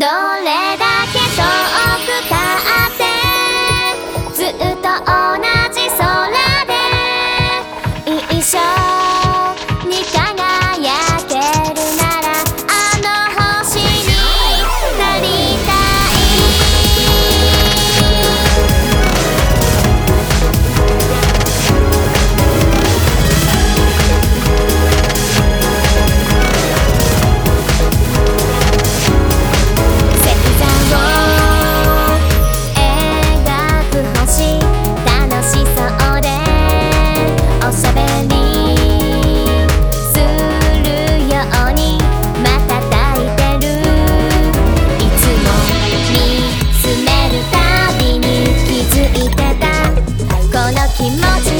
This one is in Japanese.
どれだけ遠気持ち